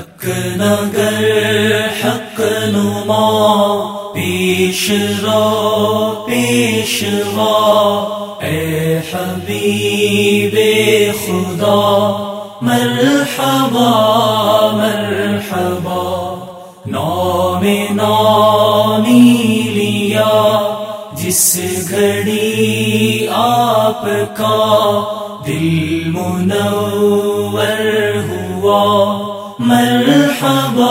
حق نگر حق نما پیش رو پیشوا اے حبیب خدا مرحبا مرحبا نام نامی لیا، جس گھڑی آپ کا دل منور ہوا۔ مرحبا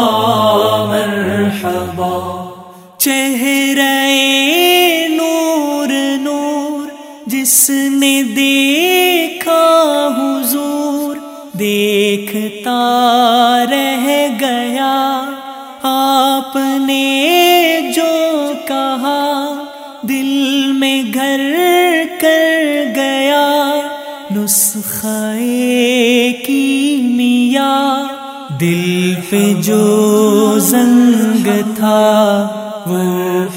مرحبا۔ چہرے نور نور، جس نے دیکھا حضور، دیکھتا رہ گیا۔ آپ نے جو کہا، دل میں گھر کر گیا۔ نسخہ کی دل پہ جو زنگ تھا وہ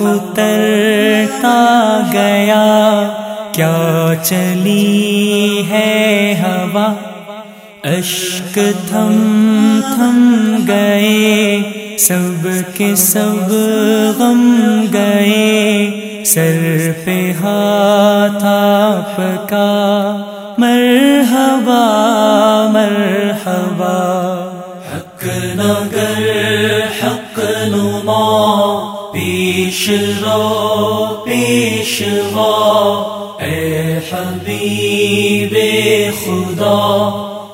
اترتا گیا۔ کیا چلی ہے ہوا؟ اشک تھم تھم گئے۔ سب کے سب غم گئے۔ سر پہ ہاتھ آپ کا مرحبا مرحبا۔ پیش رو پیشوا اے حبیب خدا،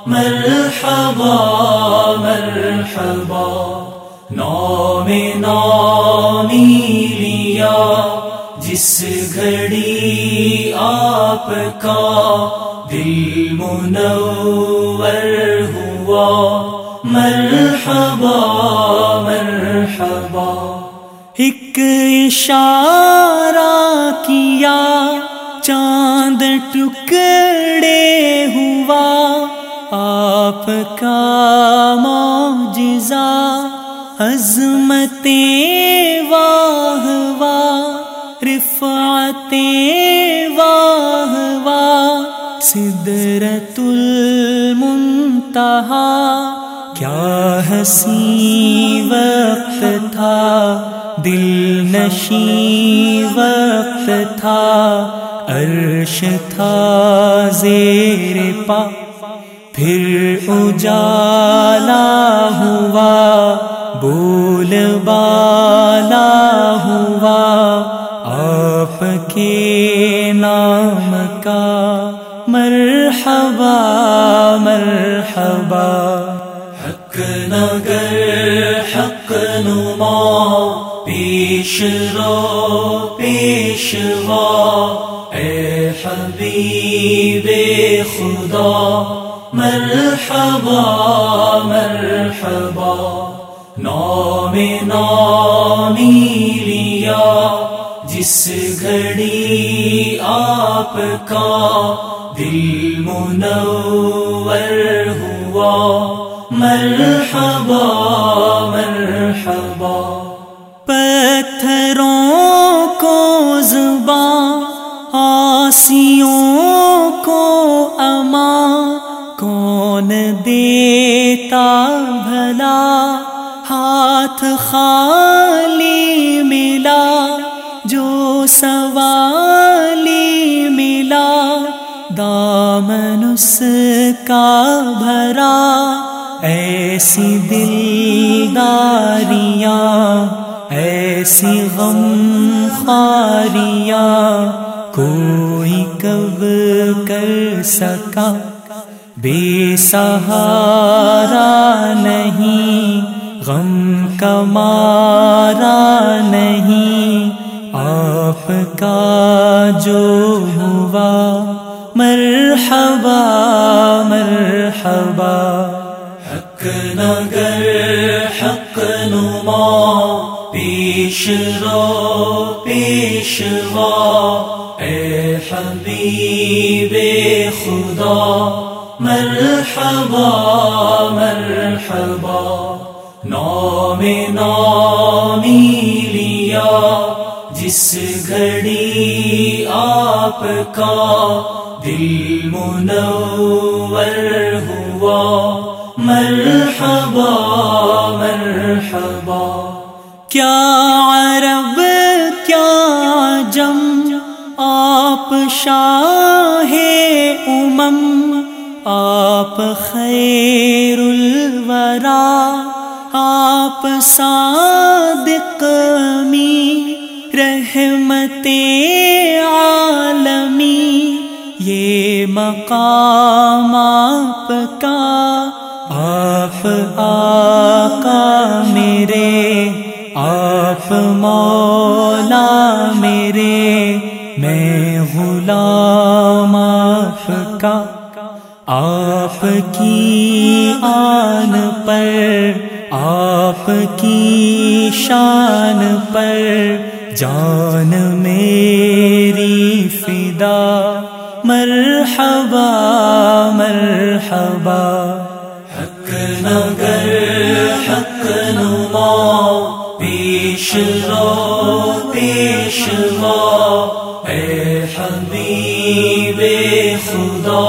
مرحبا مرحبا، نام نامی لیا، جس گھڑی آپ کا دل منور ہوا، مرحبا مرحبا۔ ایک اشارہ کیا، چاند ٹکڑے ہوا، آپ کا معجزہ عظمتیں واہ واہ رفعتیں واہ واہ سدرت المنتہا۔ کیا ہنسی وقت تھا؟ دل نشی وقت تھا۔ عرش تھا زیر پا۔ پھر اجالا ہوا۔ بول بالا ہوا۔ آپ کے نام کا مرحبا مرحبا۔ نگر حق نما پیش رو پیشوا اے حبیب خدا مرحبا مرحبا نام نامی لیا جس گھڑی آپ کا دل منور ہوا مرحبا مرحبا۔ پتھروں کو زباں، آسیوں کو اما۔ کون دیتا بھلا؟ ہاتھ خالی ملا۔ جو سوالی ملا، دامن اس کا بھرا۔ ایسی دلداریاں، ایسی غم خاریاں کوئی کب کر سکا؟ بے سہارا نہیں، غم کمارا نہیں۔ آپ کا جو ہوا، مرحبا مرحبا۔ نگر، حق نما، پیش رو پیشوا اے حبیب خدا، مرحبا مرحبا، نام نامی لیا، جس گھڑی آپ کا دل منور مرحبا کیا عرب، کیا جم؟ آپ شاہ امم، آپ خیر الورا، آپ صادق می رحمت عالمی۔ یہ مقام آپ کا، آپ آقا میرے، آپ مولا میرے، میں غلام آپ کا۔ آپ کی آن پر، آپ کی شان پر جان میری فدا۔ مرحبا مرحبا۔ حق نگر، حق نما پیش رو، پیش اے حبیب خدا،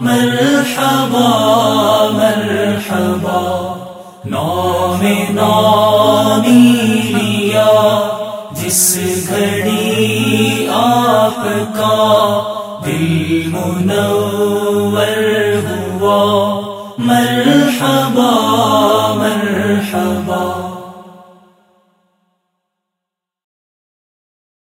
مرحبا مرحبا، نام نامی لیا، جس گھڑی آپ کا دل منور ہوا، مرحبا